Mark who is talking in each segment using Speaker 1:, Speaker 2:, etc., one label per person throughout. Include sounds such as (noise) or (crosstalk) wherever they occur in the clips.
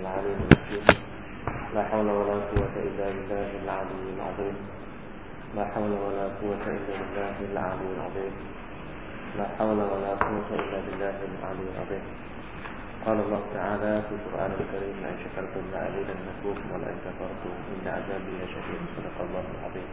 Speaker 1: العليم الحكيم لا حول ولا قوة إلا بالله العلي العظيم لا حول ولا قوة إلا بالله العلي العظيم لا حول ولا قوة إلا بالله العلي العظيم قال الله تعالى في القرآن الكريم لئن شكرتم لأزيدنكم ولئن كفرتم إن عذابي لشديد صدق الله العظيم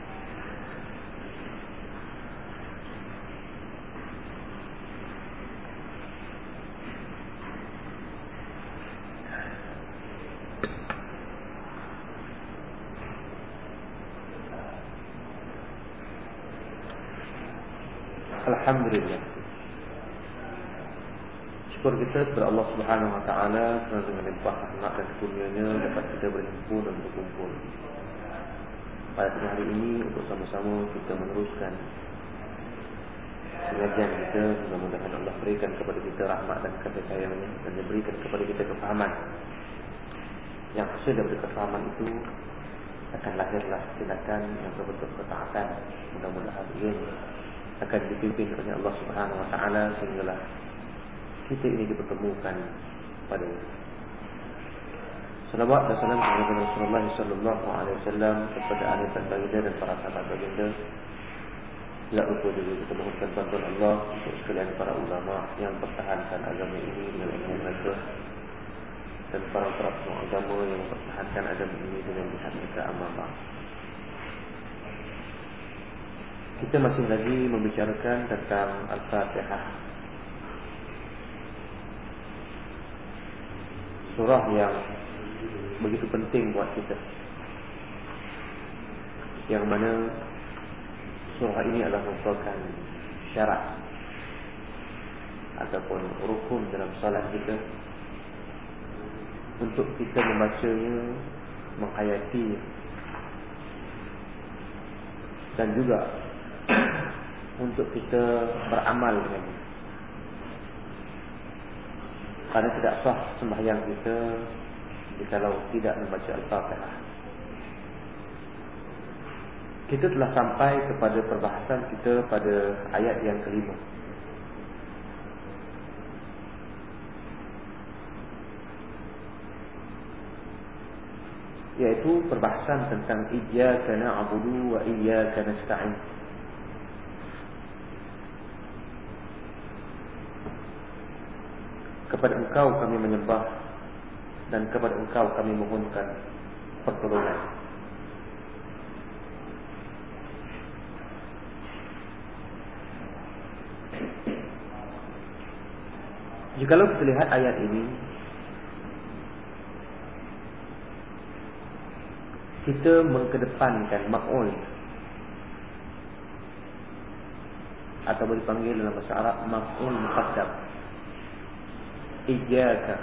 Speaker 1: Taala dengan melimpah rahmat dan kurnianya dapat kita berhimpun dan berkumpul pada hari ini untuk sama-sama kita meneruskan pengajian kita mudah-mudahan Allah berikan kepada kita rahmat dan kasih sayangnya dan berikan kepada kita kefahaman yang hasil dari kefahaman itu akan lahirlah tindakan yang berbentuk ketaatan mudah-mudahan ini akan dipimpin oleh Allah Subhanahu Wa Taala sehinggalah kita ini dipertemukan kepada Salawat dan salam kepada Rasulullah sallallahu alaihi wasallam kepada ahli tanda dan para sahabat baginda. Lah upo dulu kita mohonkan bantuan Allah untuk sekalian para ulama yang pertahankan agama ini dengan ilmu mereka dan para para semua yang pertahankan agama ini dengan jihad mereka amanah. Kita masih lagi membicarakan tentang Al-Fatihah surah yang begitu penting buat kita. Yang mana surah ini adalah merupakan syarat ataupun rukun dalam salat kita untuk kita membacanya, menghayati dan juga (coughs) untuk kita beramal dengan ini. Karena tidak sah sembahyang kita Kalau tidak membaca Al-Fatihah Kita telah sampai kepada perbahasan kita pada ayat yang kelima Iaitu perbahasan tentang Iyaka na'budu wa iyaka nasta'in kepada engkau kami menyembah dan kepada engkau kami mohonkan pertolongan Jika kita lihat ayat ini kita mengkedepankan maul atau dipanggil dalam bahasa Arab maul muqaddam iyyaka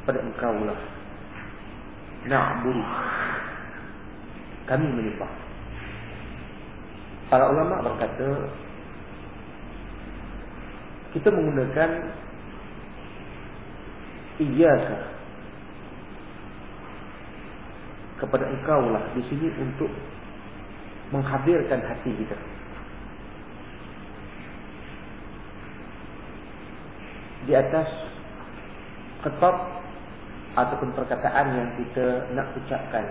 Speaker 1: kepada engkau lah na'budu kami menyembah para ulama berkata kita menggunakan iyyaka kepada engkau lah di sini untuk menghadirkan hati kita di atas ketop ataupun perkataan yang kita nak ucapkan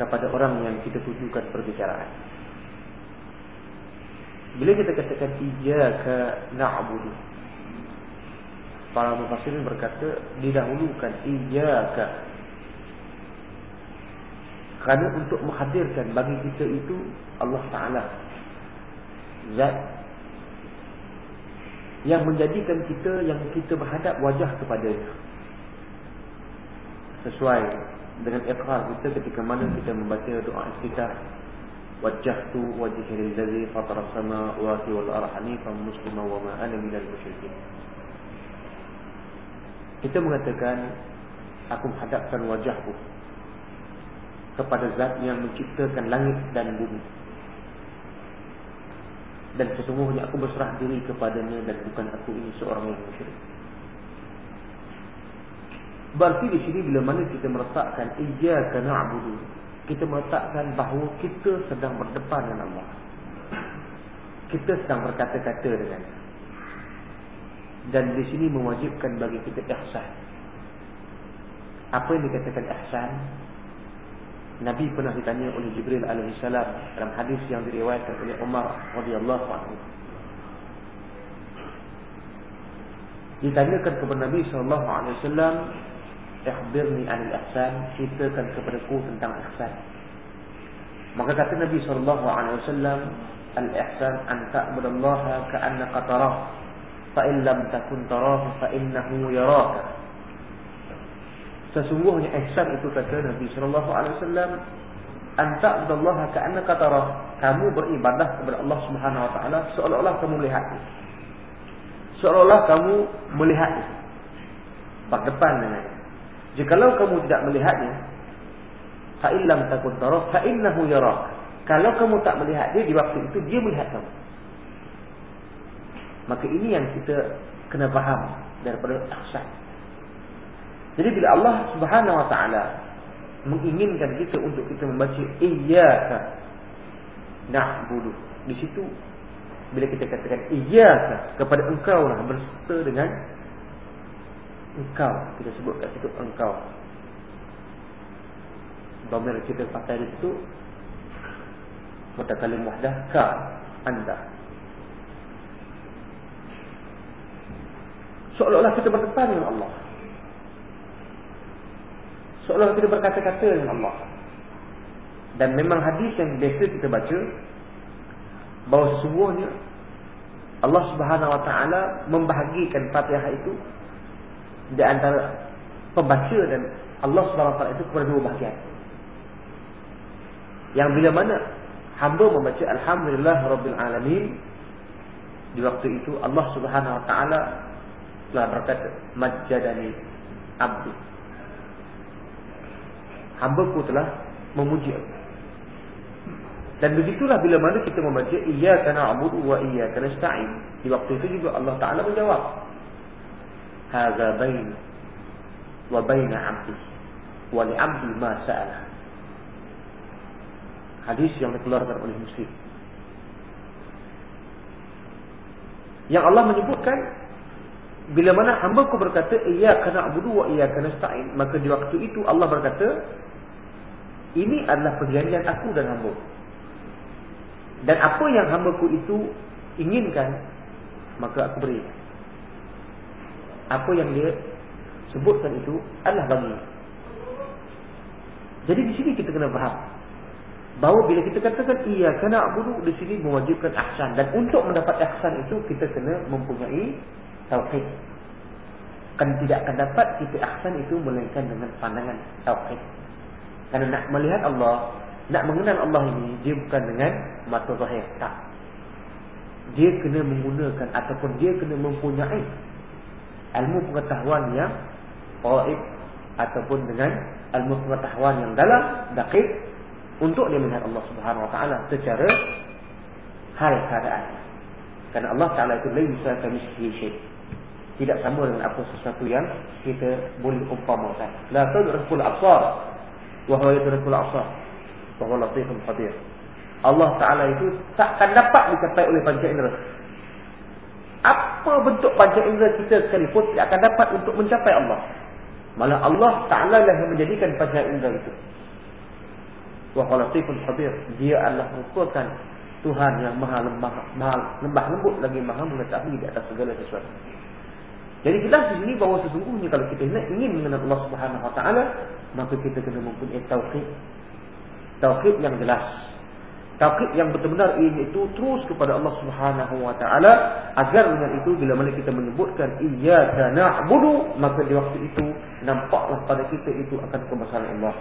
Speaker 1: kepada orang yang kita tujukan perbicaraan. Bila kita katakan ija ke na'budu Para mufasir berkata Didahulukan ija ke Kerana untuk menghadirkan bagi kita itu Allah Ta'ala Zat yang menjadikan kita yang kita berhadap wajah kepada sesuai dengan ikrar kita ketika mana kita membaca doa istighfar wajjahtu wajhi lillazi fatara samaa'i wal ardi muslima wa ma ana minal musyrikin kita mengatakan aku menghadapkan wajahku kepada zat yang menciptakan langit dan bumi dan sesungguhnya aku berserah diri kepadanya dan bukan aku ini seorang yang musyrik. Berarti di sini bila mana kita meletakkan iyyaka na'budu, kita meletakkan bahawa kita sedang berdepan dengan Allah. Kita sedang berkata-kata dengan dan di sini mewajibkan bagi kita ihsan. Apa yang dikatakan ihsan? Nabi pernah ditanya oleh Jibril alaihissalam dalam hadis yang diriwayatkan oleh Umar radhiyallahu anhu. Ditanyakan kepada Nabi sallallahu alaihi wasallam, "Ikhbirni 'anil ihsan," ceritakan kepadaku tentang ihsan. Maka kata Nabi sallallahu alaihi wasallam, "Al-ihsan an ta'budu Allah ka'annaka tarah, fa in lam takun tarah fa innahu yaraka." Sesungguhnya ihsan itu kata Nabi sallallahu alaihi wasallam Anta Allah ka'annaka tarah. Kamu beribadah kepada Allah Subhanahu wa taala seolah-olah kamu melihat. Seolah-olah kamu melihat. Pak depan dengan. Jikalau kamu tidak melihatnya, fa illam takun tarah fa innahu yarak. Kalau kamu tak melihat dia di waktu itu dia melihat kamu. Maka ini yang kita kena faham daripada ihsan. Jadi bila Allah Subhanahu wa taala menginginkan kita untuk kita membaca iyyaka na'budu. Di situ bila kita katakan iyyaka kepada engkau lah berserta dengan engkau kita sebut kat situ engkau. Bermula kita pakai di situ mutakallim wahdah ka anda. Seolah-olah kita berdepan dengan Allah seolah-olah kita berkata-kata dengan Allah. Dan memang hadis yang biasa kita baca bahawa sesungguhnya Allah Subhanahu Wa Taala membahagikan Fatihah itu di antara pembaca dan Allah Subhanahu Wa Taala itu kepada dua bahagian. Yang bila mana hamba membaca Alhamdulillah Rabbil Alamin di waktu itu Allah Subhanahu Wa Taala telah berkata majjadani abdi hamba ku telah memuji aku. Dan begitulah bila mana kita membaca Iyaka na'budu wa iya iyaka nasta'in. Di waktu itu juga Allah Ta'ala menjawab. Haga bain wa bain amdi wa li'amdi ma sa'ala. Hadis yang dikeluarkan oleh muslim. Yang Allah menyebutkan bila mana hamba ku berkata iya Iyaka na'budu wa iya iyaka nasta'in. Maka di waktu itu Allah berkata ini adalah perjanjian aku dan hamba. Dan apa yang hamba ku itu inginkan, maka aku beri. Apa yang dia sebutkan itu adalah bagi. Jadi di sini kita kena faham. Bahawa bila kita katakan iya kena abudu, di sini mewajibkan ahsan. Dan untuk mendapat ahsan itu, kita kena mempunyai tawfiq. Kan tidak akan dapat kita ahsan itu melainkan dengan pandangan tawfiq. Karena nak melihat Allah, nak mengenal Allah ini, dia bukan dengan mata zahir. Tak. Dia kena menggunakan ataupun dia kena mempunyai ilmu pengetahuan yang qaib ataupun dengan ilmu pengetahuan yang dalam, daqib untuk dia melihat Allah Subhanahu Wa Taala secara hal keadaan. Karena Allah Taala itu lain sesuatu misteri tidak sama dengan apa sesuatu yang kita boleh umpamakan. La tadrul absar wahai yadrikul asar bahwa latifun hadir. Allah Ta'ala itu takkan dapat dicapai oleh panca indera apa bentuk panca indera kita sekalipun tidak akan dapat untuk mencapai Allah malah Allah Ta'ala lah yang menjadikan panca indera itu wahai latifun hadir, dia Allah merupakan Tuhan yang maha lembah, maha lembah lembut lagi maha mengetahui di atas segala sesuatu jadi jelas di sini bahawa sesungguhnya kalau kita nak ingin mengenal Allah Subhanahu Wa Taala, maka kita kena mempunyai tauhid, tauhid yang jelas, tauhid yang betul benar-benar itu terus kepada Allah Subhanahu Wa Taala. Agar dengan itu bila mana kita menyebutkan iya dan abdu, maka di waktu itu nampaklah pada kita itu akan kemasalahan Allah.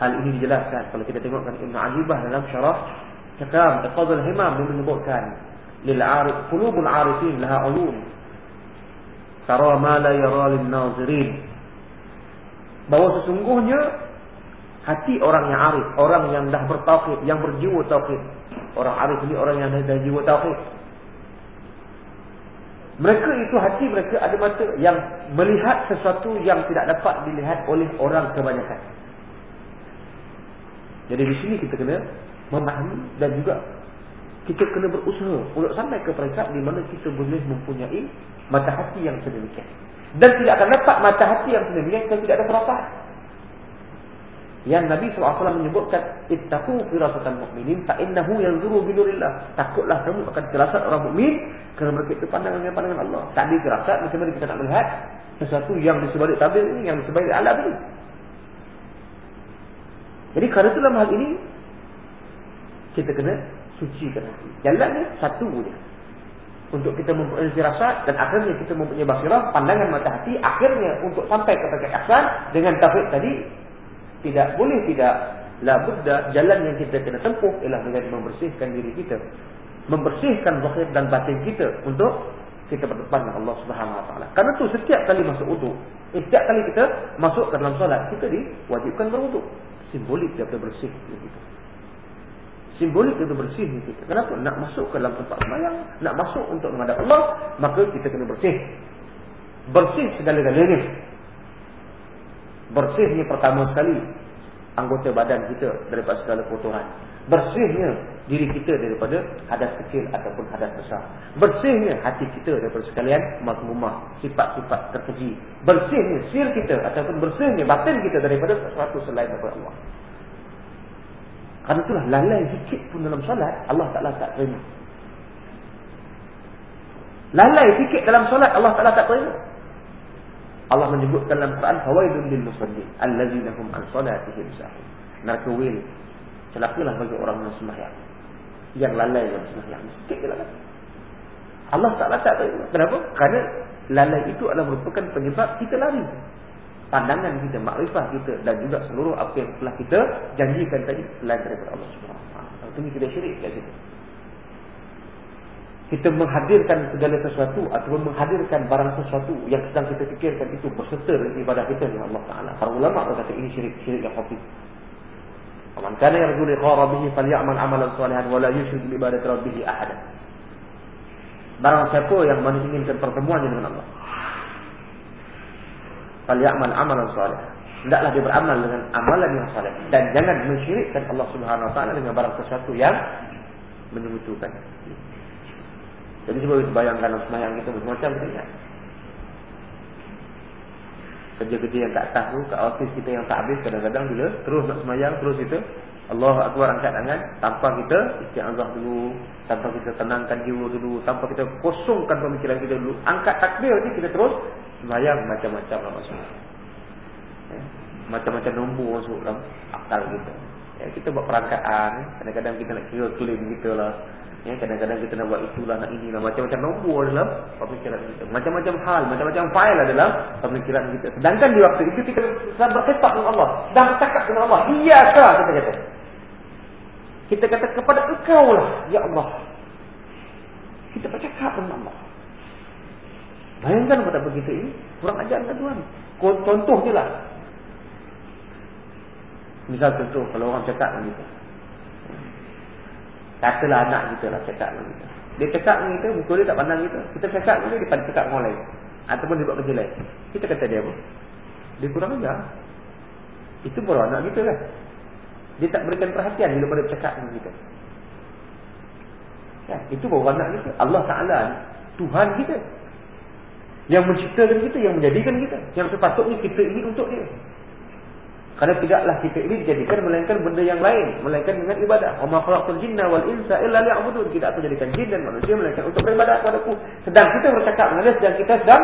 Speaker 1: Hal ini dijelaskan kalau kita tengokkan Ibn Abibah dalam syarah Syakam Al-Qadhal Himam dia menyebutkan Lil'arif Kulubul arifin laha'ulun tara ma la yara lin nazirin bahwa sesungguhnya hati orang yang arif orang yang dah bertauhid yang berjiwa tauhid orang arif ini orang yang dah berjiwa tauhid mereka itu hati mereka ada mata yang melihat sesuatu yang tidak dapat dilihat oleh orang kebanyakan jadi di sini kita kena memahami dan juga kita kena berusaha untuk sampai ke peringkat di mana kita boleh mempunyai mata hati yang sedemikian. Dan tidak akan dapat mata hati yang sedemikian kalau tidak ada perasaan. Yang Nabi SAW menyebutkan, Ittaku firasatan mu'minin ta'innahu yang zuru binurillah. Takutlah kamu akan dirasat orang mukmin kerana mereka itu pandangan-pandangan Allah. Tak ada dirasat, macam mana kita nak melihat sesuatu yang di tabir ini, yang di sebalik alam ini. Jadi kerana dalam hal ini, kita kena sucikan hati. Jalan ni satu dia. Untuk kita mempunyai firasat dan akhirnya kita mempunyai basirah, pandangan mata hati, akhirnya untuk sampai kepada kekasan dengan tafid tadi, tidak boleh tidak. La buddha, jalan yang kita kena tempuh ialah dengan membersihkan diri kita. Membersihkan zahir dan batin kita untuk kita berdepan dengan Allah Subhanahu Wa Taala. Karena itu setiap kali masuk utuh, eh, setiap kali kita masuk ke dalam solat, kita diwajibkan berutuh. Simbolik daripada bersih. Terima simbolik itu bersih kita. Kenapa? Nak masuk ke dalam tempat semayang, nak masuk untuk menghadap Allah, maka kita kena bersih. Bersih segala-galanya. Bersihnya pertama sekali anggota badan kita daripada segala kotoran. Bersihnya diri kita daripada hadas kecil ataupun hadas besar. Bersihnya hati kita daripada sekalian makmumah, sifat-sifat terkeji. Bersihnya sir kita ataupun bersihnya batin kita daripada sesuatu selain daripada Allah. Kerana itulah lalai sikit pun dalam solat Allah Ta'ala tak terima Lalai sikit dalam solat Allah Ta'ala tak terima Allah menyebutkan dalam Quran Fawaidun lil musalli Allazinahum an solatihim sahih Mereka will Celakalah bagi orang yang semayang Yang lalai yang semayang Sikit je lalai Allah Ta'ala tak terima Kenapa? Kerana lalai itu adalah merupakan penyebab kita lari pandangan kita, makrifah kita dan juga seluruh apa yang telah kita janjikan tadi selain daripada Allah Subhanahu Wa Taala. Itu kita syirik kat situ. Kita menghadirkan segala sesuatu atau menghadirkan barang sesuatu yang sedang kita fikirkan itu berserta dengan ibadah kita dengan Allah Taala. Para ulama berkata ini syirik, syirik yang hafiz. Aman kana yarju liqa rabbih faly'mal 'amalan salihan wa la yushrik bi ibadati rabbih ahada. Barang siapa yang menginginkan pertemuan dengan Allah, falyamal amalan soleh. Hendaklah dia beramal dengan amalan yang soleh. dan jangan mensyirikkan Allah Subhanahu wa taala dengan barang sesuatu yang menyebutkan. Jadi cuba bayangkan semayang itu macam begini. Kan? Kerja-kerja yang tak tahu, ke office kita yang tak habis kadang-kadang bila terus nak semayang terus itu Allah Akbar angkat tangan Tanpa kita istiazah dulu Tanpa kita tenangkan jiwa dulu Tanpa kita kosongkan pemikiran kita dulu Angkat takbir ni kita terus Semayang macam-macam lah masuk ya, Macam-macam nombor masuk dalam akal kita ya, Kita buat perangkaan Kadang-kadang kita nak kira tulis kita lah Ya, kadang-kadang kita nak buat itulah, nak inilah macam-macam nombor dalam pemikiran kita. Macam-macam hal, macam-macam fail lah dalam pemikiran kita. Sedangkan di waktu itu kita sudah berkhidmat dengan Allah, sudah bercakap dengan Allah. Iya ka kita kata. Kita kata kepada Engkau lah, ya Allah. Kita bercakap dengan Allah. Bayangkan pada begitu ini, kurang ajar kan lah Tuhan. Contoh je lah. Misal contoh, kalau orang cakap dengan kita. Katalah anak kita lah cakap dengan kita. Dia cakap dengan kita, muka dia tak pandang kita. Kita cakap dengan dia, dia pandang cakap dengan orang lain. Ataupun dia buat kerja lain. Kita kata dia apa? Dia kurang ajar. Itu baru anak kita kan? Dia tak berikan perhatian bila pada cakap dengan kita. Ya, itu baru anak kita. Allah Ta'ala, Tuhan kita. Yang menciptakan kita, yang menjadikan kita. Yang sepatutnya kita ini untuk dia. Karena tidaklah kita ini dijadikan melainkan benda yang lain, melainkan dengan ibadah. Wa ma khalaqtul jinna wal insa illa liya'budun. Kita aku jadikan jin dan manusia melainkan untuk beribadah kepada Sedang kita bercakap dengan dia, sedang kita sedang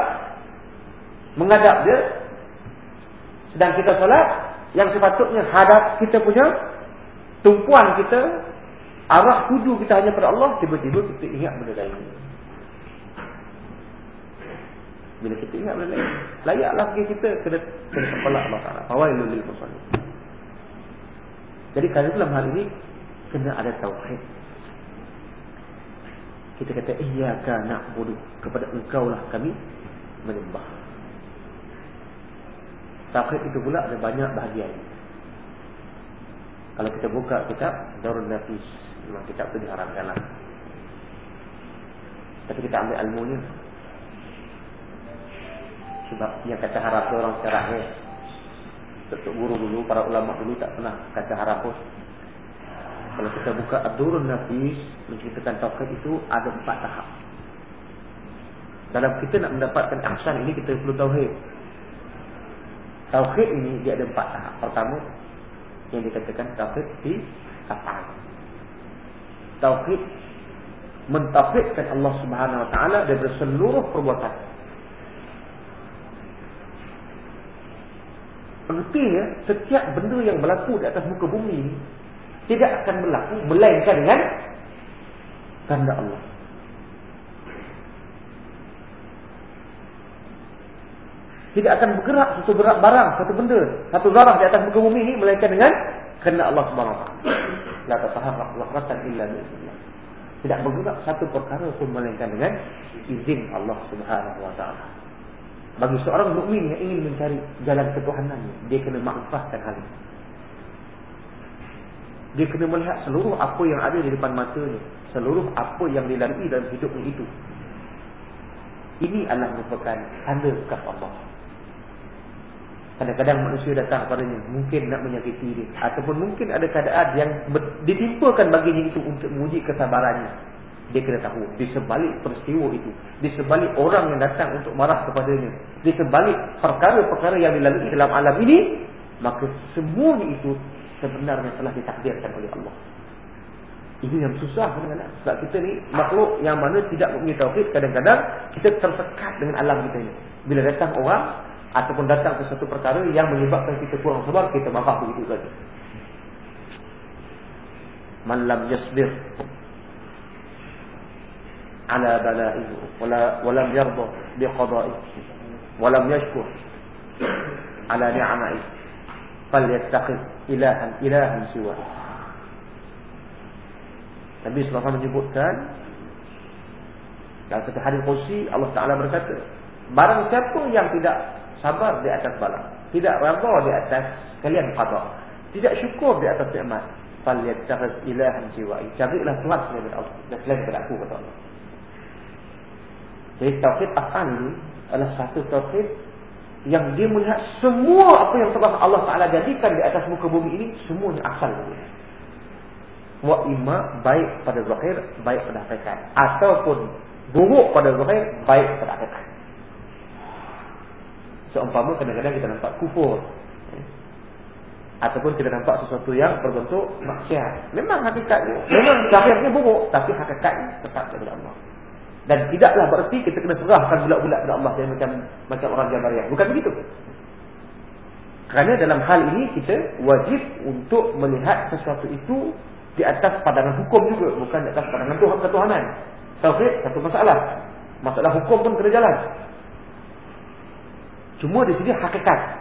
Speaker 1: menghadap dia, sedang kita solat, yang sepatutnya hadap kita punya tumpuan kita, arah tuju kita hanya pada Allah, tiba-tiba kita ingat benda lain. Bila kita ingat benda lain. Layaklah bagi kita kena kena kepala Allah Ta'ala. Fawailu lil musallim. Jadi kali dalam hal ini kena ada tauhid. Kita kata iyyaka na'budu kepada engkau lah kami menyembah. Tauhid itu pula ada banyak bahagian. Kalau kita buka kitab Darun Nafis, memang kitab itu diharamkanlah. Tapi kita ambil ilmunya sebab yang kata harapan orang secara eh. Tentu guru dulu, para ulama dulu tak pernah kata harapan. Kalau kita buka Abdurun nafis, menceritakan tauhid itu ada empat tahap. Dalam kita nak mendapatkan ahsan ini kita perlu tauhid. Tauhid ini dia ada empat tahap. Pertama yang dikatakan tauhid di tapak. Tauhid mentauhidkan Allah Subhanahu Wa Taala dari seluruh perbuatan. Pertanya, setiap benda yang berlaku di atas muka bumi ini, tidak akan berlaku melainkan dengan tanda Allah. Tidak akan bergerak satu berat barang, satu benda, satu zarah di atas muka bumi ini melainkan dengan kerana Allah Subhanahu Wa Taala. La tasahhab illa Tidak bergerak satu perkara pun melainkan dengan izin Allah Subhanahu Wa Taala bagi seorang mukmin yang ingin mencari jalan ketuhanan dia kena makrifatkan hal ini dia kena melihat seluruh apa yang ada di depan mata ni seluruh apa yang dilalui dalam hidup ni itu ini adalah merupakan tanda kaf Allah kadang-kadang manusia datang padanya mungkin nak menyakiti dia ataupun mungkin ada keadaan yang ditimpakan baginya itu untuk menguji kesabarannya dia kena tahu di sebalik peristiwa itu di sebalik orang yang datang untuk marah kepadanya di sebalik perkara-perkara yang dilalui dalam alam ini maka semua itu sebenarnya telah ditakdirkan oleh Allah ini yang susah kadang sebab kita ni makhluk yang mana tidak mempunyai tauhid kadang-kadang kita tersekat dengan alam kita ini bila datang orang ataupun datang sesuatu perkara yang menyebabkan kita kurang sabar kita marah begitu saja Malam lam yasbir على بلائه ولا ولم يرضى بقضائه ولم يشكر على نعمه فليتخذ إلها إلها سواه Nabi SAW menyebutkan Dalam satu hari kursi Allah Taala berkata Barang siapa yang tidak sabar di atas balak Tidak rada di atas kalian qadar Tidak syukur di atas ni'mat Faliyat syaris ilahan jiwa Carilah Tuhan Allah Dan selain daripada aku kata Allah jadi Tauhid Afan adalah satu Tauhid yang dia melihat semua apa yang telah Allah Ta'ala jadikan di atas muka bumi ini, semuanya asal. Wa'ima baik pada zahir, baik pada hakikat. Ataupun buruk pada zahir, baik pada hakikat. Seumpama kadang-kadang kita nampak kufur. Ataupun kita nampak sesuatu yang berbentuk maksiat. Memang hakikatnya, memang zahirnya buruk. Tapi hakikatnya tetap kepada Allah. Dan tidaklah bererti kita kena serahkan bulat-bulat kepada Allah yang macam macam orang jabariyah. Bukan begitu. Kerana dalam hal ini kita wajib untuk melihat sesuatu itu di atas pandangan hukum juga. Bukan di atas pandangan Tuhan ketuhanan. Tauhid satu masalah. Masalah hukum pun kena jalan. Cuma di sini hakikat.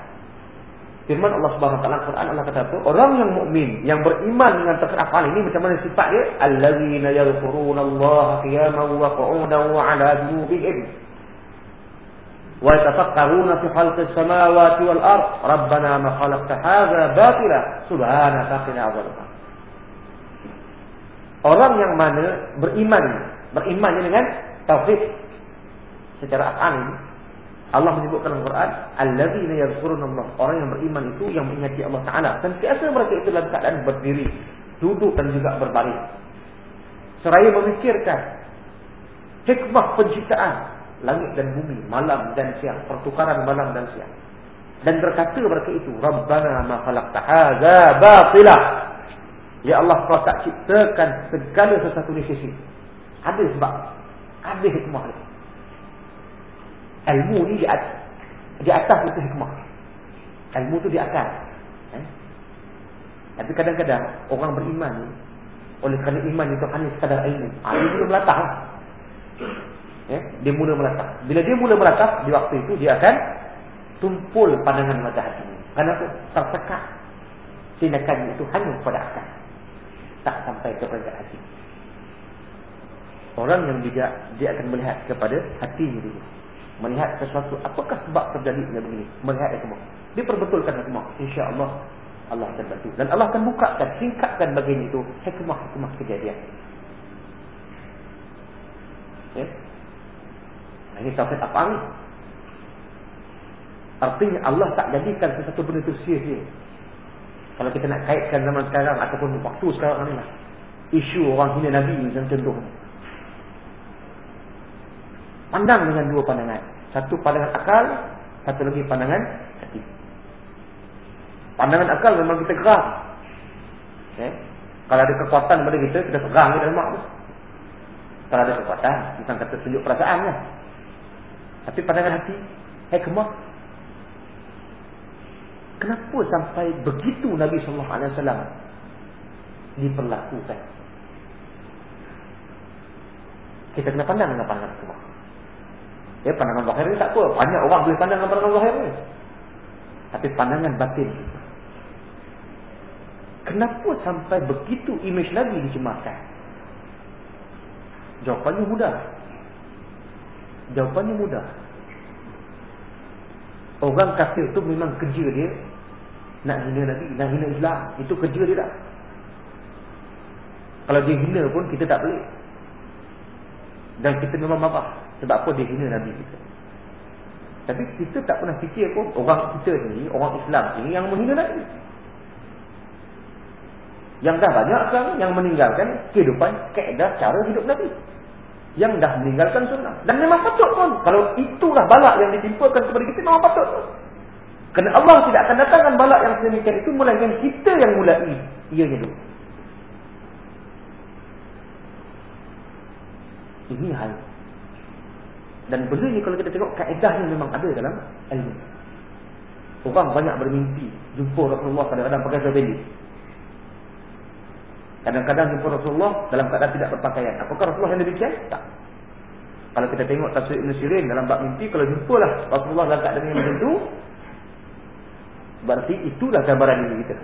Speaker 1: Firman Allah Subhanahu wa taala Quran Allah kata tu orang yang mukmin yang beriman dengan terkafal ini macam mana sifat dia? Allahina ya Qurun Allah kiamu wa Qurunu wa aladu bihim. Wajtafkarun fi halq al wal-arq. Rabbana ma khalqta haza batila. Subhanaka qina azalika. Orang yang mana beriman, berimannya dengan tauhid secara akal ini. Allah menyebutkan dalam Quran Al-lazina yazurunullah Orang yang beriman itu yang mengingati Allah Ta'ala Dan biasa mereka itu dalam keadaan berdiri Duduk dan juga berbaring Seraya memikirkan Hikmah penciptaan Langit dan bumi, malam dan siang Pertukaran malam dan siang Dan berkata mereka itu Rabbana ma falakta haza batilah Ya Allah, kau tak ciptakan Segala sesuatu ni sisi Ada sebab, ada hikmah ini ilmu ni di atas di atas itu hikmah ilmu tu di atas eh? tapi kadang-kadang orang beriman ni oleh kerana iman itu hanya sekadar ilmu ha, dia mula melatah lah. eh? dia mula melatah bila dia mula melatah di waktu itu dia akan tumpul pandangan mata hati kerana itu tersekat tindakan itu hanya kepada akal tak sampai kepada hati orang yang bijak dia akan melihat kepada hatinya dia melihat sesuatu apakah sebab terjadinya begini melihat itu semua diperbetulkan semua insyaallah Allah akan bantu dan Allah akan bukakan singkatkan bagian itu hikmah-hikmah kejadian ya ini tauhid apa ni artinya Allah tak jadikan sesuatu benda itu sia-sia kalau kita nak kaitkan zaman sekarang ataupun waktu sekarang ni lah isu orang hina Nabi macam contoh pandang dengan dua pandangan. Satu pandangan akal, satu lagi pandangan hati. Pandangan akal memang kita geram. Okay. Eh? Kalau ada kekuatan pada kita, kita geram di dalam makhluk. Kalau ada kekuatan, kita akan tunjuk perasaan. Lah. Tapi pandangan hati, hikmah. Kenapa sampai begitu Nabi Sallallahu Alaihi Wasallam diperlakukan? Kita kena pandang dengan pandangan hikmah. Ya, pandangan zahir ni tak apa. Banyak orang boleh pandang dengan pandangan zahir ni. Tapi pandangan batin. Kenapa sampai begitu imej lagi dicemarkan? Jawapannya mudah. Jawapannya mudah. Orang kafir tu memang kerja dia nak hina Nabi, nak hina Islam. Itu kerja dia tak? Kalau dia hina pun kita tak boleh. Dan kita memang marah. Sebab apa dia hina Nabi kita Tapi kita tak pernah fikir pun Orang kita ni, orang Islam ni Yang menghina Nabi Yang dah banyak sekarang Yang meninggalkan kehidupan Keedah cara hidup Nabi Yang dah meninggalkan sunnah Dan memang patut pun Kalau itulah balak yang ditimpulkan kepada kita Memang patut pun Kerana Allah tidak akan datangkan balak yang sedemikian itu Melainkan kita yang mulai Ianya dulu ini hal dan benda ni kalau kita tengok kaedah ni memang ada dalam ilmu. Orang banyak bermimpi jumpa Rasulullah kadang-kadang pakai sabili. Kadang-kadang jumpa Rasulullah dalam keadaan tidak berpakaian. Apakah Rasulullah yang demikian? Tak. Kalau kita tengok tasawuf Ibn Sirin dalam bab mimpi, kalau jumpalah Rasulullah dalam keadaan yang macam berarti itulah gambaran diri kita.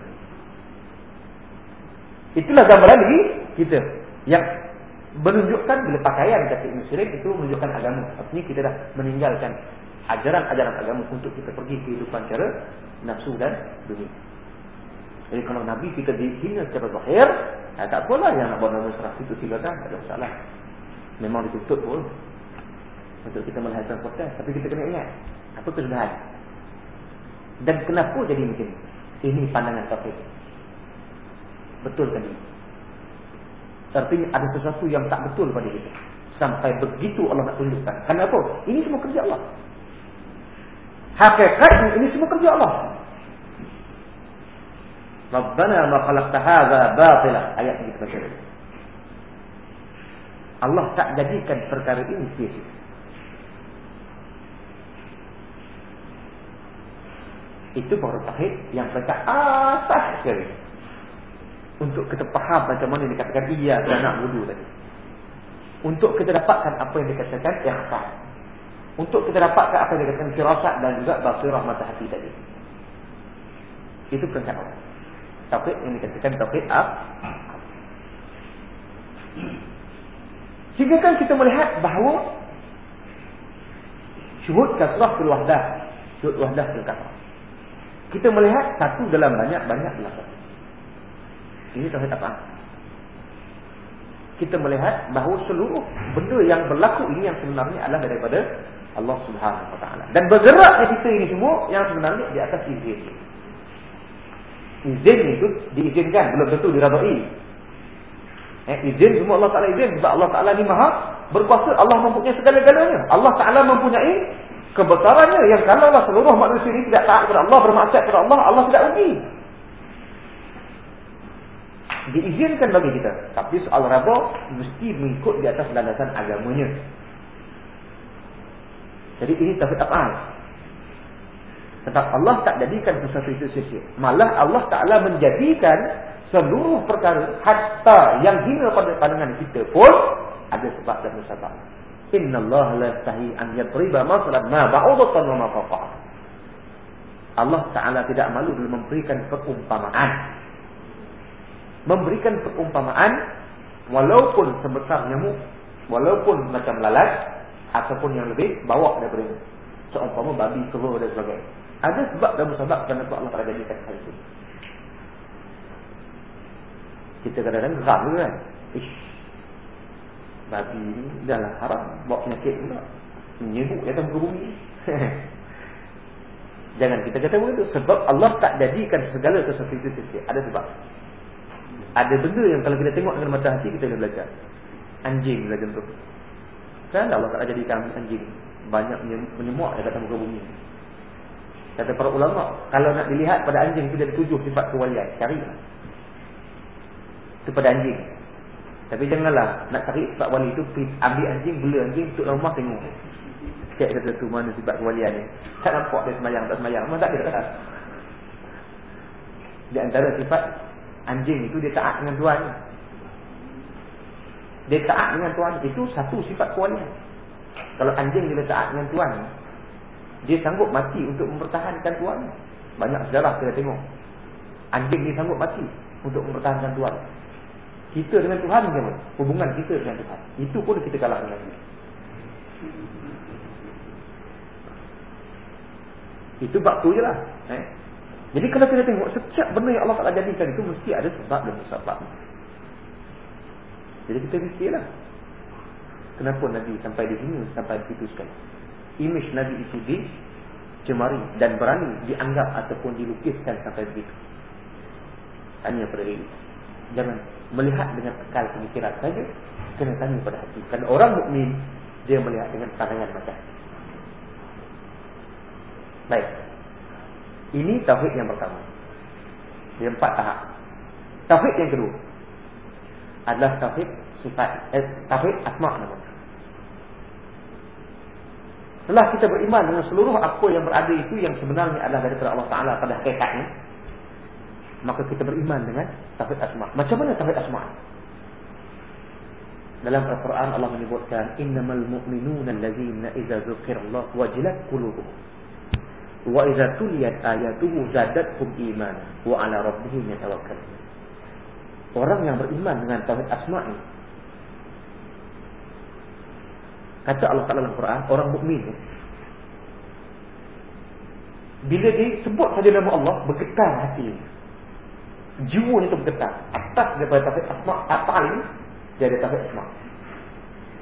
Speaker 1: Itulah gambaran diri kita. Yang menunjukkan bila pakaian kata Ibn Sirin itu menunjukkan agama. Artinya kita dah meninggalkan ajaran-ajaran agama untuk kita pergi kehidupan cara nafsu dan dunia. Jadi kalau Nabi kita dihina secara zahir, eh, tak apalah yang nak buat demonstrasi itu silakan, tak ada masalah. Memang ditutup pun untuk kita melahirkan kota. Tapi kita kena ingat, apa kesudahan? Dan kenapa jadi macam ini? Ini pandangan topik. Betul kan ini? Artinya ada sesuatu yang tak betul pada kita. Sampai begitu Allah nak tunjukkan. Kenapa? Ini semua kerja Allah. Hakikat ini semua kerja Allah. Rabbana ma khalaqta hadha batila. Ayat ini kita cakap. Allah tak jadikan perkara ini sia-sia. Itu baru tahid yang mereka atas ah, sekali. Untuk kita faham macam mana dikatakan iya dan nak wudu tadi. Untuk kita dapatkan apa yang dikatakan ikhfa. Untuk kita dapatkan apa yang dikatakan firasat dan juga basirah mata hati tadi. Itu perangkat awal. Taufik yang dikatakan taufik ab. Ah. Sehingga kan kita melihat bahawa syuhud kasrah fil wahdah. Syuhud wahdah fil kasrah. Kita melihat satu dalam banyak-banyak lafaz. -banyak ini tauhid apa? Kita melihat bahawa seluruh benda yang berlaku ini yang sebenarnya adalah daripada Allah Subhanahu Wa Taala. Dan bergerak situ ini semua yang sebenarnya di atas izin. Izin itu diizinkan belum tentu diradai. Eh, izin semua Allah Taala izin sebab Allah Taala ni maha berkuasa Allah mempunyai segala-galanya. Allah Taala mempunyai kebesarannya yang kalaulah seluruh manusia ini tidak taat kepada Allah, bermaksiat kepada Allah, Allah tidak rugi diizinkan bagi kita tapi soal raba mesti mengikut di atas landasan agamanya jadi ini tafsir apa tetap Allah tak jadikan sesuatu itu sia malah Allah taala menjadikan seluruh perkara hatta yang hina pada pandangan kita pun ada sebab dan musabab innallaha la tahi an yadriba masalan ma ba'udatan wa ma faqa Allah taala tidak malu dalam memberikan perumpamaan memberikan perumpamaan walaupun sebesar nyamuk, walaupun macam lalat ataupun yang lebih bawa daripada ini. Seumpama babi, telur dan sebagainya. Ada sebab dan musabab kenapa Allah telah jadikan hal itu. Kita kadang-kadang geram kan. Ish. Babi ni dah lah haram. Bawa penyakit pula. Menyebuk di atas bumi. (laughs) Jangan kita kata begitu. Sebab Allah tak jadikan segala sesuatu itu. Ada sebab. Ada benda yang kalau kita tengok dengan mata hati kita boleh belajar. Anjing lah contoh. Kan Allah tak jadikan anjing. Banyak menyemak ada atas muka bumi. Kata para ulama, kalau nak dilihat pada anjing itu ada tujuh sifat kewalian. Cari. Itu pada anjing. Tapi janganlah nak cari sifat wali itu ambil anjing, bela anjing, tutup rumah tengok. Cek kata tu mana sifat kewalian ni. Tak nampak dia semayang, tak semayang. Memang tak ada. Di antara sifat Anjing itu dia taat dengan tuan. Dia taat dengan tuan itu satu sifat tuannya. Kalau anjing dia taat dengan tuan, dia sanggup mati untuk mempertahankan tuan. Banyak sejarah kita tengok. Anjing dia sanggup mati untuk mempertahankan tuan. Kita dengan Tuhan macam mana? Hubungan kita dengan Tuhan. Itu pun kita kalah dengan dia. Itu bab tu je lah. Eh? Jadi kalau kita tengok setiap benda yang Allah Taala jadikan itu mesti ada sebab dan musabab. Jadi kita fikirlah. Kenapa Nabi sampai di sini sampai begitu imej Nabi itu di cemari dan berani dianggap ataupun dilukiskan sampai begitu. Tanya pada diri. Jangan melihat dengan akal pemikiran saja, kena tanya pada hati. Kan orang mukmin dia melihat dengan pandangan mata. Baik. Ini tauhid yang pertama. Dia empat tahap. Tauhid yang kedua adalah tauhid sifat eh, tauhid asma nama. Setelah kita beriman dengan seluruh apa yang berada itu yang sebenarnya adalah dari Allah Taala pada hakikatnya, maka kita beriman dengan tauhid asma. Macam mana tauhid asma? Dalam Al-Quran Allah menyebutkan innamal mu'minuna allazina idza dzukira Allah wajilat qulubuhum wa idza tuliyat ayatuhu zadatkum iman wa ala rabbihim yatawakkal orang yang beriman dengan tauhid asma ini kata Allah Taala dalam Quran orang mukmin bila disebut saja nama Allah bergetar hati jiwa itu bergetar atas daripada tauhid asma apal dia ada tauhid asma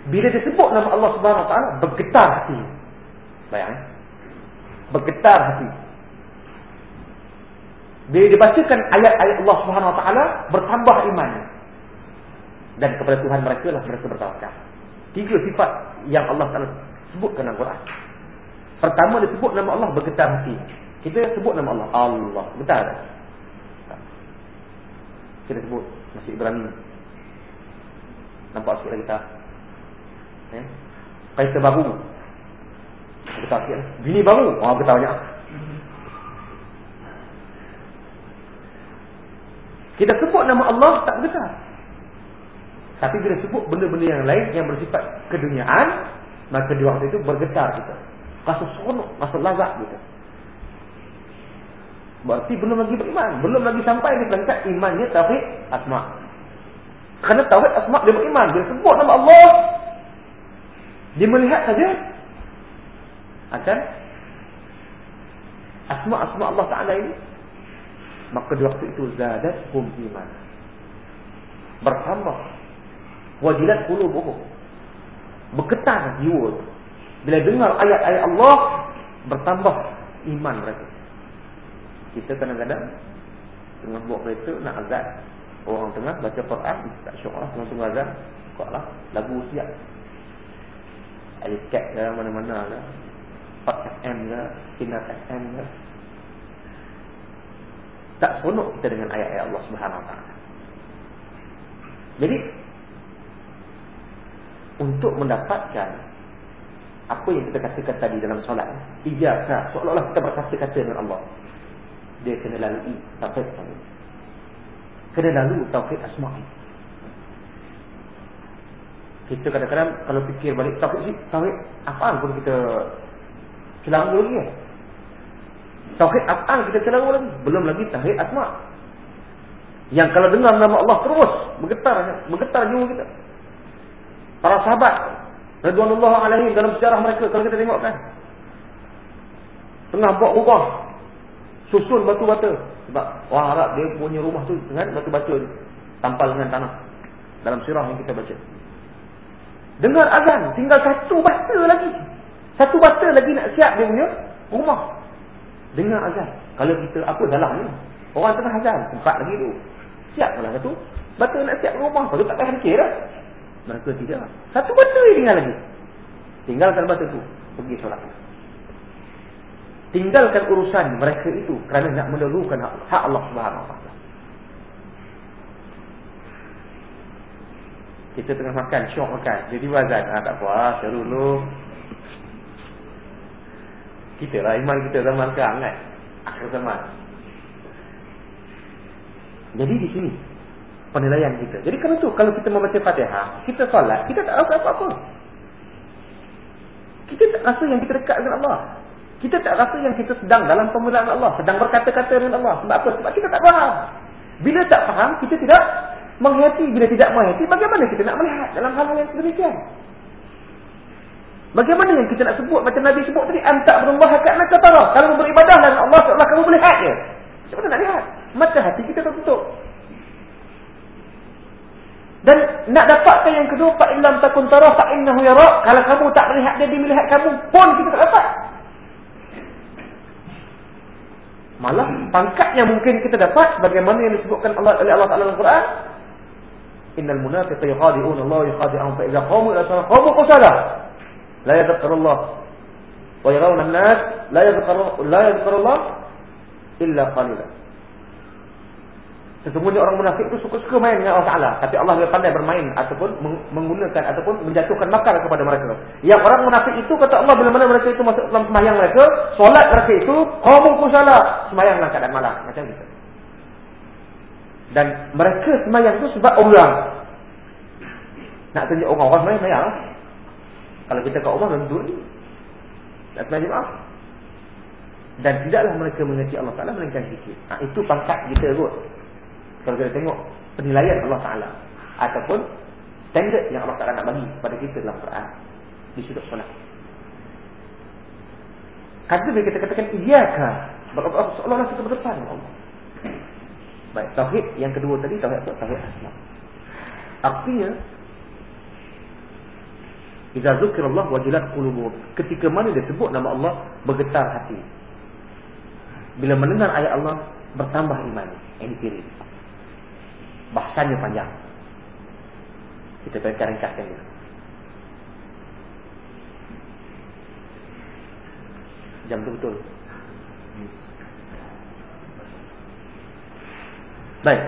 Speaker 1: bila disebut nama Allah Subhanahu taala bergetar hati bayangkan bergetar hati. Bila dibacakan ayat-ayat Allah Subhanahu Taala bertambah iman dan kepada Tuhan mereka lah mereka bertawakal. Tiga sifat yang Allah Taala sebutkan dalam Quran. Pertama disebut nama Allah bergetar hati. Kita sebut nama Allah Allah bergetar. Kita sebut masih berani. Nampak sikit kita. tak? Eh? Kaisar Bahu Aku sakit lah. Bini baru. Oh, aku banyak. Kita sebut nama Allah, tak besar. Tapi bila sebut benda-benda yang lain yang bersifat keduniaan, maka di waktu itu bergetar kita. Rasa seronok, rasa lazat kita. Berarti belum lagi beriman. Belum lagi sampai di peringkat imannya Tawid Asma' Kerana Tawid Asma' dia beriman. Dia sebut nama Allah. Dia melihat saja akan asma-asma Allah Taala ini maka di waktu itu zadat hum iman bertambah wajilat qulubuhum bergetar jiwa bila dengar ayat-ayat Allah bertambah iman mereka kita kadang-kadang tengah buat kereta nak azan orang tengah baca Quran tak syoklah tengah tengah azan kuatlah lagu siap ada cat dalam mana-mana lah 4 FM ke Sinar FM ke Tak senuk kita dengan ayat-ayat Allah SWT Jadi Untuk mendapatkan Apa yang kita katakan tadi dalam solat Ijaka Seolah-olah kita berkata-kata dengan Allah Dia kena lalui Taufik kami Kena lalui Taufik Asma'i kita kadang-kadang kalau fikir balik tauhid tauhid apa pun kita Celangu lagi ya. Tauhid Af'al kita celangu lagi. Belum lagi Tauhid Asma. Yang kalau dengar nama Allah terus. Menggetar. Menggetar jiwa kita. Para sahabat. Allah alaihim dalam sejarah mereka. Kalau kita tengokkan. Tengah buat rumah. Susun batu-bata. Sebab orang Arab dia punya rumah tu dengan batu-bata. Tampal dengan tanah. Dalam sirah yang kita baca. Dengar azan. Tinggal satu batu lagi. Satu bata lagi nak siap dia punya rumah. Dengar azan. Kalau kita apa dalam ni. Orang tengah azan. Empat lagi tu. Siap lah satu. Bata nak siap rumah. Kalau tak payah fikir dah. Mereka tidak. Satu bata dia tinggal lagi. Tinggalkan bata tu. Pergi solat. Tinggalkan urusan mereka itu. Kerana nak menerukan hak Allah SWT. Kita tengah makan, syok makan. Jadi wazan. Ah, tak apa, ah, seru dulu. Kita lah iman kita zaman sekarang kan Akhir zaman Jadi di sini Penilaian kita Jadi kalau tu Kalau kita membaca fatihah Kita solat Kita tak rasa apa-apa Kita tak rasa yang kita dekat dengan Allah Kita tak rasa yang kita sedang Dalam pemulaan Allah Sedang berkata-kata dengan Allah Sebab apa? Sebab kita tak faham Bila tak faham Kita tidak menghati Bila tidak menghati Bagaimana kita nak melihat Dalam hal yang sedemikian Bagaimana yang kita nak sebut macam Nabi sebut tadi antak berubah hak nak tara. Kalau kamu beribadah dengan Allah seolah kamu boleh hak dia. Siapa nak lihat? Mata hati kita tertutup. Dan nak dapatkan yang kedua fa illam takun tara fa innahu yara. Kalau kamu tak melihat dia dia melihat kamu pun kita tak dapat. Malah pangkatnya mungkin kita dapat bagaimana yang disebutkan Allah oleh Allah Taala dalam Quran. Innal munafiqina yukhadi'una Allah yukhadi'uhum fa idza qamu ila salati qamu qusala la yadhkurullah wa yarawna an-nas la yadhkuru la yadhkurullah illa qalilan sesungguhnya orang munafik itu suka-suka main dengan Allah Taala tapi Allah lebih pandai bermain ataupun menggunakan ataupun menjatuhkan makar kepada mereka yang orang munafik itu kata Allah bila mana mereka itu masuk dalam sembahyang mereka solat mereka itu qamul qusala sembahyang dalam keadaan malam macam gitu dan mereka sembahyang itu sebab orang nak tunjuk orang orang sembahyang kalau kita kat rumah memang duduk ni. Tak semangat jemaah. Dan tidaklah mereka mengerti Allah Ta'ala melainkan sikit. Ha, itu pangkat kita kot. Kalau kita tengok penilaian Allah Ta'ala. Ataupun standard yang Allah Ta'ala nak bagi kepada kita dalam Quran. Di sudut solat. Kata bila kita katakan iyakah. Berapa seolah rasa ke depan Allah. Baik, tauhid yang kedua tadi tauhid apa? Tauhid asma. Artinya, Iza zukirullah wajilat kulubur. Ketika mana dia sebut nama Allah, bergetar hati. Bila mendengar ayat Allah, bertambah iman. Ini kiri. Bahasanya panjang. Kita berikan ringkaskan dia. Jam tu betul. Baik.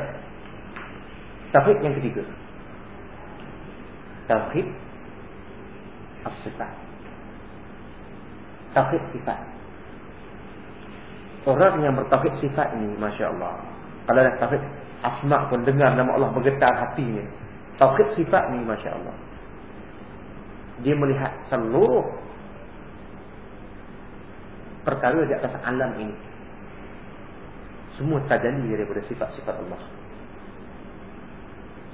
Speaker 1: Tafik yang ketiga. Tafik as-sifat. Tauhid sifat. Orang yang bertauhid sifat ini, Masya Allah. Kalau ada tauhid asma pun dengar nama Allah bergetar hatinya. Tauhid sifat ini, Masya Allah. Dia melihat seluruh perkara di atas alam ini. Semua terjadi daripada sifat-sifat Allah.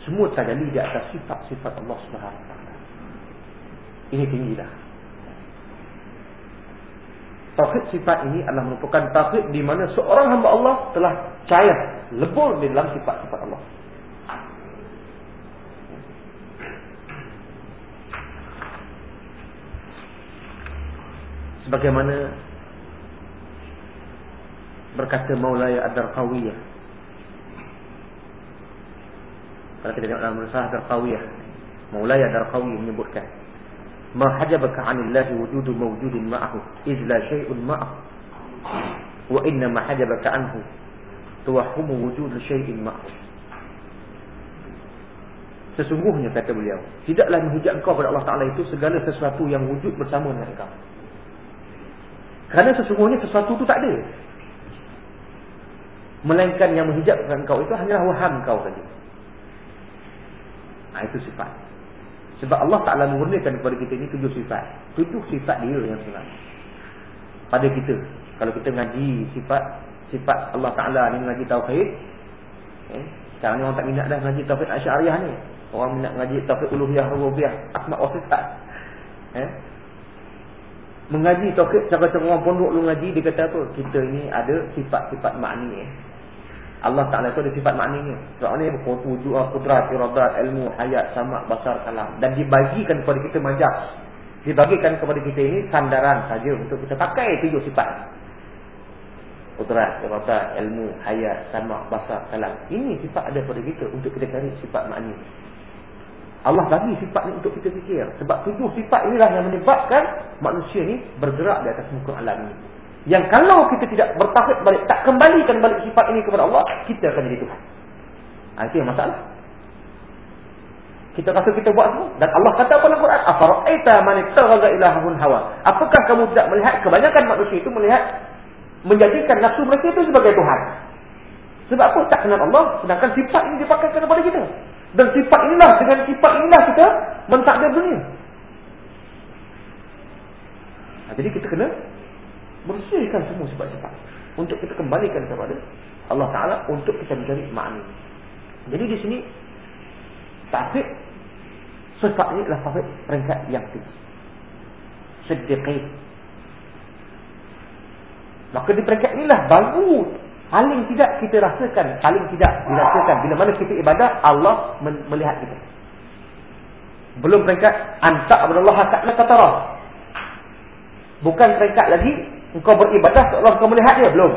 Speaker 1: Semua terjadi di atas sifat-sifat Allah Subhanahu SWT. Ini tinggi dah Tauhid sifat ini adalah merupakan tauhid di mana seorang hamba Allah telah cair, lebur di dalam sifat-sifat Allah. Sebagaimana berkata Maulaya Ad-Darqawiyah. Kalau kita tengok dalam Rasulullah Ad-Darqawiyah, Maulaya Ad-Darqawiyah menyebutkan. ما حجبك عن الله وجود موجود معه إذ لا شيء معه وإنما حجبك عنه توحم وجود شيء معه Sesungguhnya kata beliau Tidaklah menghijab engkau pada Allah Ta'ala itu Segala sesuatu yang wujud bersama dengan engkau Kerana sesungguhnya sesuatu itu tak ada Melainkan yang menghijabkan engkau itu Hanyalah waham kau saja. Ha, nah, Itu sifat sebab Allah Ta'ala mengurniakan kepada kita ini tujuh sifat. Tujuh sifat dia yang sebenar. Pada kita. Kalau kita ngaji sifat sifat Allah Ta'ala ni ngaji Tauhid. Eh, sekarang ni orang tak minat dah ngaji Tauhid Asyariah ni. Orang minat ngaji Tauhid Uluhiyah, Rubiyah, Ahmad Wasifat. Eh, mengaji Tauhid, cara-cara orang pondok lu ngaji dia kata apa? Kita ini ada sifat-sifat makni. Eh. Allah Ta'ala itu ada sifat maknanya. Sebab ini berkutu ju'ah, kudrat, iradat, ilmu, hayat, samak, basar, kalam. Dan dibagikan kepada kita majak. Dibagikan kepada kita ini sandaran saja untuk kita pakai tujuh sifat. Kudrat, iradat, ilmu, hayat, samak, basar, kalam. Ini sifat ada pada kita untuk kita cari sifat maknanya. Allah bagi sifat ini untuk kita fikir. Sebab tujuh sifat inilah yang menyebabkan manusia ini bergerak di atas muka alam ini. Yang kalau kita tidak bertakwid balik, tak kembalikan balik sifat ini kepada Allah, kita akan jadi Tuhan. Ha, itu yang masalah. Kita rasa kita buat semua. Dan Allah kata apa dalam Quran? Afara'ita mani taraga ilahun hawa. Apakah kamu tidak melihat kebanyakan manusia itu melihat menjadikan nafsu mereka itu sebagai Tuhan? Sebab apa? Tak kenal Allah. Sedangkan sifat ini dipakai kepada kita. Dan sifat inilah, dengan sifat inilah kita mentakdir dunia. Ha, jadi kita kena bersihkan semua sebab sifat untuk kita kembalikan kepada Allah Taala untuk kita mencari makna. Jadi di sini tafsir sifat ini adalah tafsir peringkat yang tinggi. Sediqi. Maka di peringkat inilah baru paling tidak kita rasakan, paling tidak dirasakan bila mana kita ibadah Allah melihat kita. Belum peringkat antak kepada Allah hakatna katara. Bukan peringkat lagi Engkau beribadah seolah kamu lihat dia belum.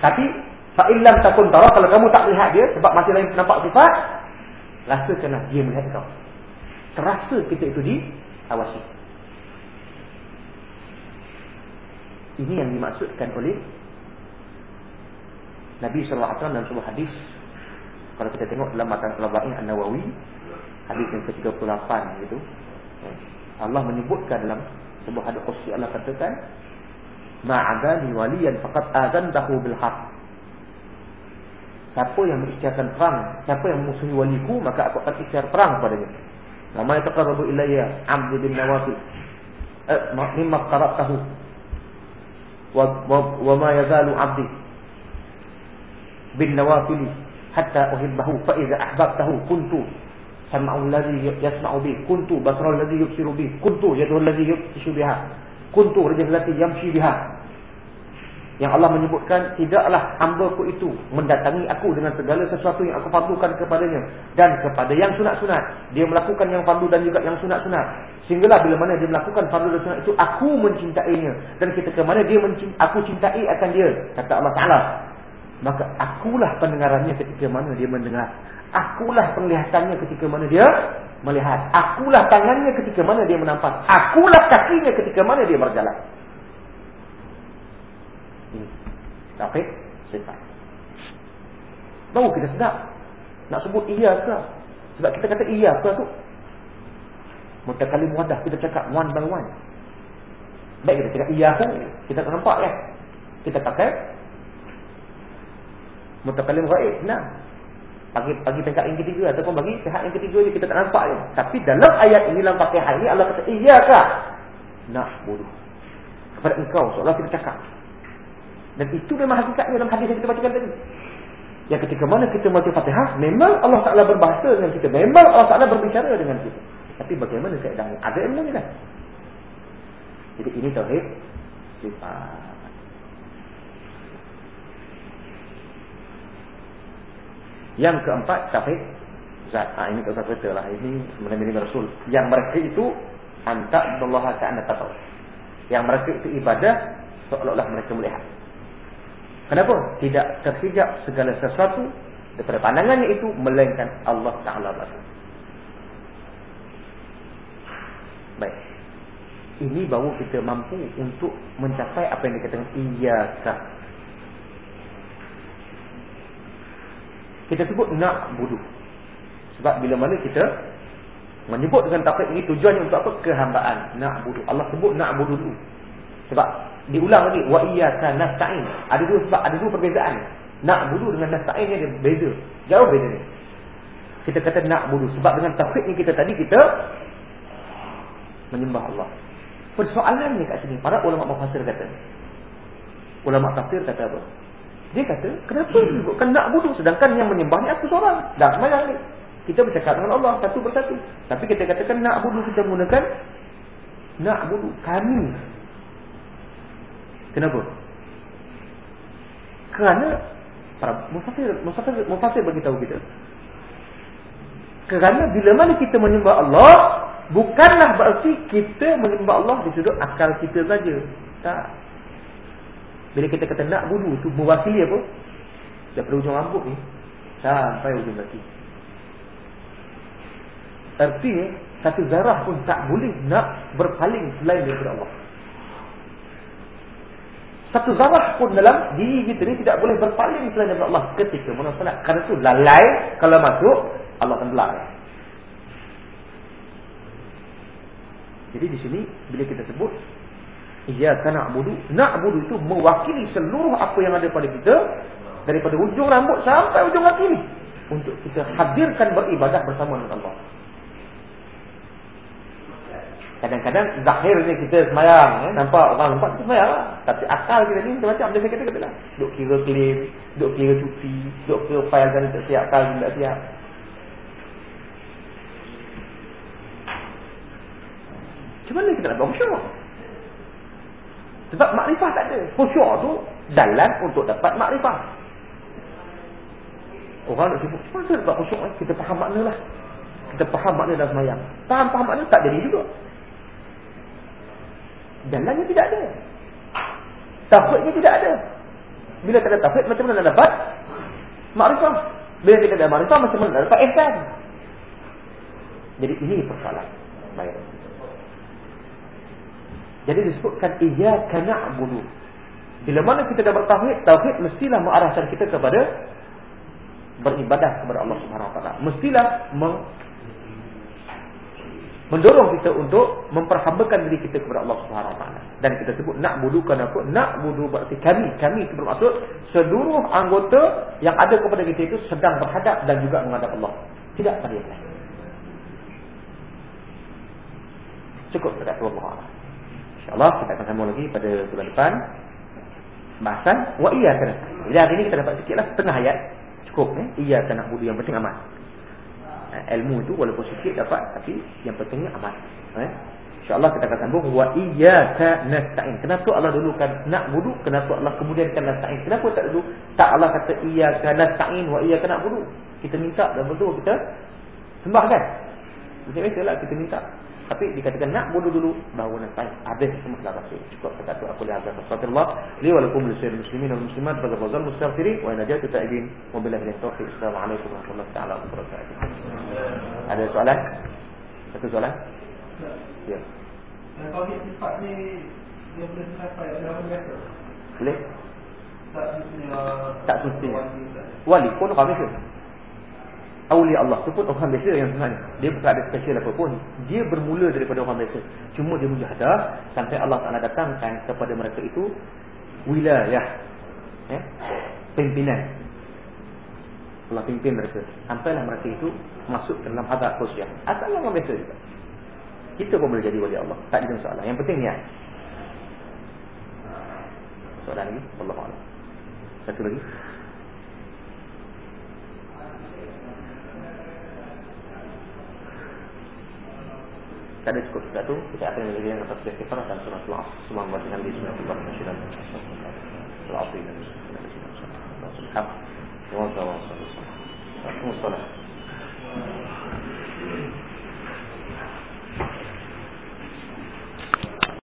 Speaker 1: Tapi fa illam takun tara kalau kamu tak lihat dia sebab masih lain nampak sifat, rasakanlah dia melihat kau. Terasa kita itu diawasi. Ini yang dimaksudkan oleh Nabi sallallahu alaihi wasallam dalam sebuah hadis. Kalau kita tengok dalam matan Al-Baqi' An-Nawawi, hadis yang ke-38 itu, ya. Allah menyebutkan dalam sebuah hadis qudsi Allah katakan ما adani وليا فقد آذنته بالحق Siapa yang mengisytiharkan perang, siapa yang memusuhi waliku, maka aku akan isytihar perang kepadanya. Nama yataqarrabu ilayya 'abdu bin Nawafi Eh, mimma qara'tahu. Wa wa ma yazalu 'abdi bin nawafil hatta uhibbahu Fa'idha idza ahbabtahu kuntu Sama'u ladhi yasma'u bih kuntu basra'u ladhi yubsiru bih kuntu yaduhu ladhi yubtishu bihah kuntu rajulati yamshi biha yang Allah menyebutkan tidaklah hamba-ku itu mendatangi aku dengan segala sesuatu yang aku fardukan kepadanya dan kepada yang sunat-sunat dia melakukan yang fardu dan juga yang sunat-sunat sehinggalah bila mana dia melakukan fardu dan sunat itu aku mencintainya dan kita ke mana dia mencintai, aku cintai akan dia kata Allah taala maka akulah pendengarannya ketika mana dia mendengar akulah penglihatannya ketika mana dia melihat. Akulah tangannya ketika mana dia menampas. Akulah kakinya ketika mana dia berjalan. Ini. Tafik. Sifat. Baru kita sedap. Nak sebut iya ke? Sebab kita kata iya ke tu? Mereka kali muadah kita cakap one by one. Baik kita cakap iya ke? Kita tak nampak ya? Kita pakai. Mereka kali muadah. Nah bagi bagi pihak yang ketiga ataupun bagi pihak yang ketiga yang kita tak nampak ya. tapi dalam ayat ini dalam pakai hal ini Allah kata iyyaka na'budu kepada engkau seolah kita cakap dan itu memang hakikatnya dalam hadis yang kita bacakan tadi yang ketika mana kita baca Fatihah memang Allah Taala berbahasa dengan kita memang Allah Taala berbicara dengan kita tapi bagaimana keadaan ada ilmu kan jadi ini tauhid sifat Yang keempat tapi zat. Ha, ini kata kata lah. Ini menerima Rasul. Yang mereka itu antak Allah Taala tahu. Yang mereka itu ibadah seolah-olah mereka melihat. Kenapa? Tidak terhijab segala sesuatu daripada pandangannya itu melainkan Allah Taala Rasul. Baik. Ini baru kita mampu untuk mencapai apa yang dikatakan iyyaka kita sebut nak budu sebab bila mana kita menyebut dengan taklid ini tujuannya untuk apa kehambaan nak budu Allah sebut nak budu dulu sebab diulang lagi wa iyyaka nasta'in ada dua sebab ada dua perbezaan nak budu dengan nasta'in ni ada beza jauh beza ni kita kata nak budu sebab dengan taklid ni kita tadi kita menyembah Allah Persoalan ni kat sini para ulama mufassir kata ulama tafsir kata apa dia kata, kenapa Kena kan nak bunuh. sedangkan yang menyembah ni aku seorang. Dah semayang ni. Kita bercakap dengan Allah satu persatu. Tapi kita katakan nak bunuh kita gunakan nak bunuh kami. Kenapa? Kerana para musafir, musafir, musafir bagi tahu kita. Kerana bila mana kita menyembah Allah, bukanlah berarti kita menyembah Allah di sudut akal kita saja. Tak. Bila kita kata nak bulu tu mewakili apa? Daripada ujung rambut ni ha, sampai ujung kaki. Artinya satu zarah pun tak boleh nak berpaling selain daripada Allah. Satu zarah pun dalam diri kita ni tidak boleh berpaling selain daripada Allah ketika mana salat. Kerana tu lalai kalau masuk Allah akan belak. Jadi di sini bila kita sebut budu nak budu itu mewakili seluruh apa yang ada pada kita. Daripada ujung rambut sampai ujung hati ini. Untuk kita hadirkan beribadah bersama dengan Allah. Kadang-kadang ni kita semayang. Eh? Nampak orang nampak kita semayang lah. Tapi akal kita ni macam macam kita kata lah. Duk kira klaim. Duk kira cuti. Duk kira file kan tak siap. Akal tak siap. Macam mana kita nak buat khusyuk? Sebab makrifah tak ada. Khusyuk tu jalan untuk dapat makrifah. Orang nak sibuk, macam mana dapat khusyuk? Kita faham makna lah. Kita faham makna dalam semayang. Faham, faham makna tak jadi juga. Jalannya tidak ada. Tafidnya tidak ada. Bila tak ada tafid, macam mana nak dapat makrifah? Bila tidak ada makrifah, macam mana nak dapat ihsan? Jadi ini persoalan. Baiklah. Jadi disebutkan iya kena na'budu. Bila mana kita dah bertauhid, tauhid mestilah mengarahkan kita kepada beribadah kepada Allah Subhanahu Wa Taala. Mestilah meng mendorong kita untuk memperhambakan diri kita kepada Allah Subhanahu Wataala. Dan kita sebut budu kerana aku nak budu berarti kami, kami itu bermaksud seluruh anggota yang ada kepada kita itu sedang berhadap dan juga menghadap Allah. Tidak pada yang lain. Cukup pada Allah InsyaAllah kita akan sambung lagi pada bulan depan Bahasan Wa iya kena Jadi hari ini kita dapat sikit lah Setengah ayat Cukup eh? Iya kena budu yang penting amat eh, Ilmu itu walaupun sikit dapat Tapi yang pentingnya amat eh? InsyaAllah kita akan sambung Wa iya kena sa'in Kenapa Allah dulukan nak budu Kenapa Allah kemudian kena sa'in Kenapa tak dulu Tak Allah kata Iya kena sa'in Wa iya kena budu Kita minta dan betul kita Sembah kan Biasa-biasa lah kita minta tapi dikatakan nak bunuh dulu baru nanti habis semua kita lah kasih. Cukup kata tu aku lihat kepada Allah. lihat walakum li sayyidil muslimin wal muslimat wa ghazal mustaghfirin wa najatu ta'ibin wa billahi tawfiq. Assalamualaikum warahmatullahi taala wabarakatuh. Ada soalan? Satu soalan? Ya. Tauhid sifat ni dia boleh sampai ke apa Boleh. Tak sifat. Tak sifat. Wali pun kami sifat awliya Allah tu pun orang biasa yang sebenarnya dia bukan ada special apa pun dia bermula daripada orang biasa cuma dia mujahadah sampai Allah Taala datangkan kepada mereka itu wilayah ya pimpinan Allah pimpin mereka sampailah mereka itu masuk ke dalam hadar khusyah asal orang biasa juga kita pun boleh jadi wali Allah tak ada masalah yang penting ni ya? soalan ni Allah Allah satu lagi tak ada cukup sekat tu kita akan menjadi yang atas kita kita akan surat surat Semua surat surat surat surat surat surat surat surat surat surat surat surat surat surat surat surat surat surat